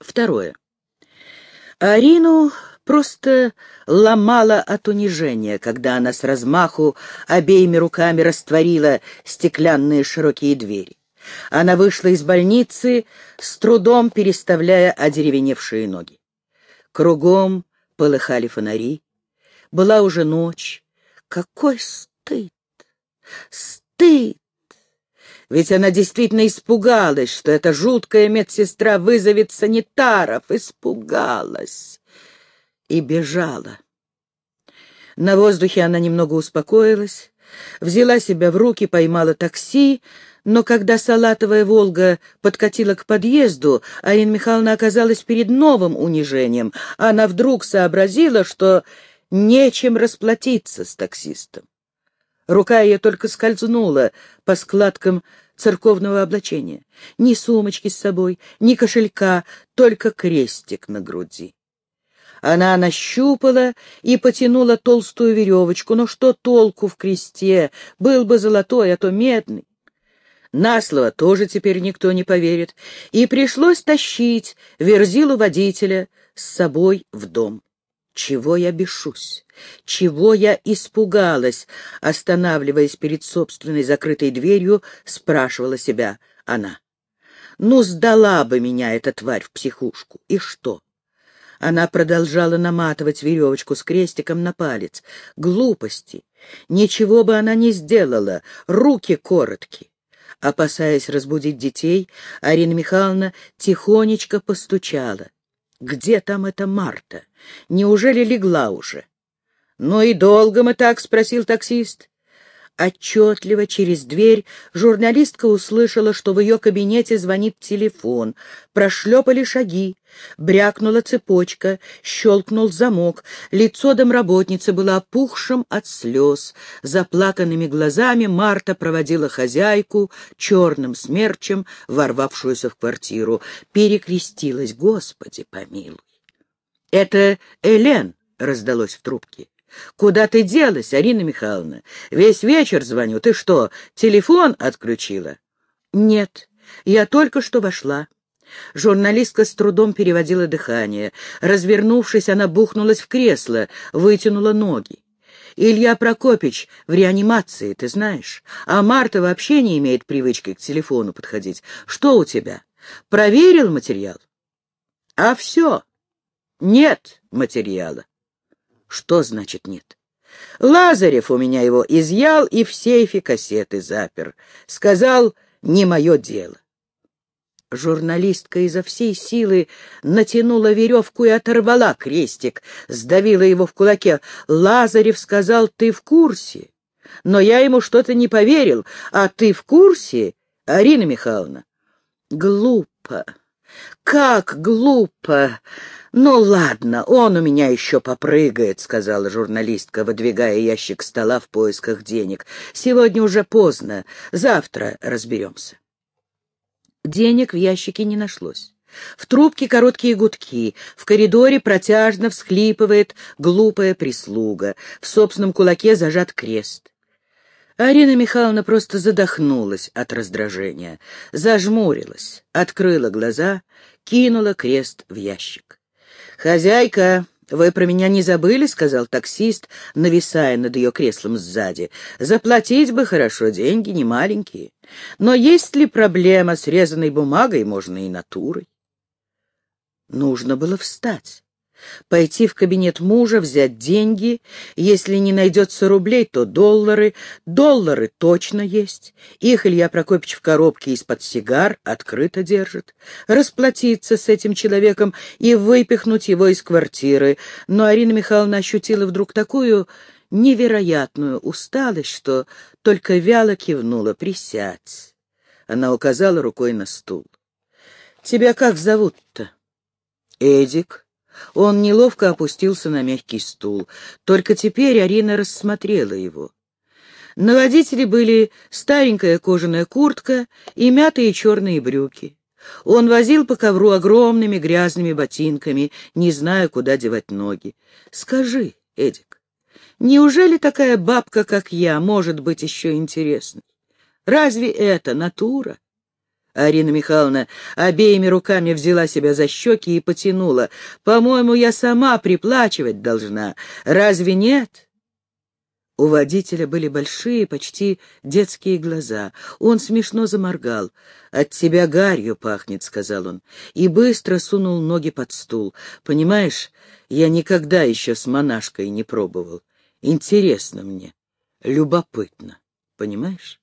Второе. Арину просто ломала от унижения, когда она с размаху обеими руками растворила стеклянные широкие двери. Она вышла из больницы, с трудом переставляя одеревеневшие ноги. Кругом полыхали фонари. Была уже ночь. Какой стыд! Стыд! Ведь она действительно испугалась, что эта жуткая медсестра вызовет санитаров. Испугалась и бежала. На воздухе она немного успокоилась, взяла себя в руки, поймала такси, но когда салатовая «Волга» подкатила к подъезду, Арина Михайловна оказалась перед новым унижением. Она вдруг сообразила, что нечем расплатиться с таксистом. Рука ее только скользнула по складкам церковного облачения. Ни сумочки с собой, ни кошелька, только крестик на груди. Она нащупала и потянула толстую веревочку. Но что толку в кресте? Был бы золотой, а то медный. На слово тоже теперь никто не поверит. И пришлось тащить верзилу водителя с собой в дом. Чего я бешусь? Чего я испугалась? Останавливаясь перед собственной закрытой дверью, спрашивала себя она. Ну, сдала бы меня эта тварь в психушку. И что? Она продолжала наматывать веревочку с крестиком на палец. Глупости. Ничего бы она не сделала. Руки короткие. Опасаясь разбудить детей, Арина Михайловна тихонечко постучала. Где там эта Марта? Неужели легла уже? — Ну и долго мы так? — спросил таксист. Отчетливо через дверь журналистка услышала, что в ее кабинете звонит телефон. Прошлепали шаги, брякнула цепочка, щелкнул замок. Лицо домработницы было опухшим от слез. Заплаканными глазами Марта проводила хозяйку черным смерчем, ворвавшуюся в квартиру. Перекрестилась. Господи, помилуй. — Это Элен, — раздалось в трубке. Куда ты делась, Арина Михайловна? Весь вечер звоню. Ты что, телефон отключила? Нет, я только что вошла. Журналистка с трудом переводила дыхание. Развернувшись, она бухнулась в кресло, вытянула ноги. Илья Прокопич в реанимации, ты знаешь. А Марта вообще не имеет привычки к телефону подходить. Что у тебя? Проверил материал? А все. Нет материала. Что значит нет? Лазарев у меня его изъял и в сейфе кассеты запер. Сказал, не мое дело. Журналистка изо всей силы натянула веревку и оторвала крестик, сдавила его в кулаке. Лазарев сказал, ты в курсе? Но я ему что-то не поверил. А ты в курсе, Арина Михайловна? Глупо. Как глупо! «Ну ладно, он у меня еще попрыгает», — сказала журналистка, выдвигая ящик стола в поисках денег. «Сегодня уже поздно, завтра разберемся». Денег в ящике не нашлось. В трубке короткие гудки, в коридоре протяжно всхлипывает глупая прислуга, в собственном кулаке зажат крест. Арина Михайловна просто задохнулась от раздражения, зажмурилась, открыла глаза, кинула крест в ящик. «Хозяйка, вы про меня не забыли?» — сказал таксист, нависая над ее креслом сзади. «Заплатить бы хорошо, деньги не маленькие. Но есть ли проблема с резаной бумагой, можно и натурой?» Нужно было встать пойти в кабинет мужа, взять деньги. Если не найдется рублей, то доллары. Доллары точно есть. Их Илья Прокопьевич в коробке из-под сигар открыто держит. Расплатиться с этим человеком и выпихнуть его из квартиры. Но Арина Михайловна ощутила вдруг такую невероятную усталость, что только вяло кивнула. «Присядь». Она указала рукой на стул. «Тебя как зовут-то?» «Эдик», он неловко опустился на мягкий стул. Только теперь Арина рассмотрела его. На водителе были старенькая кожаная куртка и мятые черные брюки. Он возил по ковру огромными грязными ботинками, не зная, куда девать ноги. «Скажи, Эдик, неужели такая бабка, как я, может быть еще интересной? Разве это натура? Арина Михайловна обеими руками взяла себя за щеки и потянула. «По-моему, я сама приплачивать должна. Разве нет?» У водителя были большие, почти детские глаза. Он смешно заморгал. «От тебя гарью пахнет», — сказал он, и быстро сунул ноги под стул. «Понимаешь, я никогда еще с монашкой не пробовал. Интересно мне, любопытно, понимаешь?»